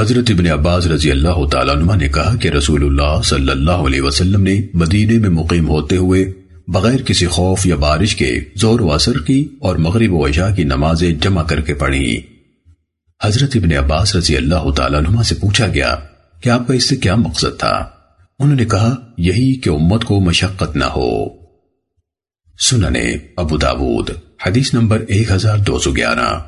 حضرت ابن عباس رضی اللہ تعالیٰ عنہ نے کہا کہ رسول اللہ صلی اللہ علیہ وسلم نے مدینے میں مقیم ہوتے ہوئے بغیر کسی خوف یا بارش کے زور و اثر کی اور مغرب و عشاء کی نمازیں جمع کر کے پڑھی۔ حضرت ابن عباس رضی اللہ تعالیٰ عنہ سے پوچھا گیا کہ آپ کا اس سے کیا مقصد تھا؟ انہوں نے کہا، یہی کہ امت کو مشقت نہ ہو۔ سننے ابو داود، حدیث نمبر ایک ہزار دو سو گیارہ۔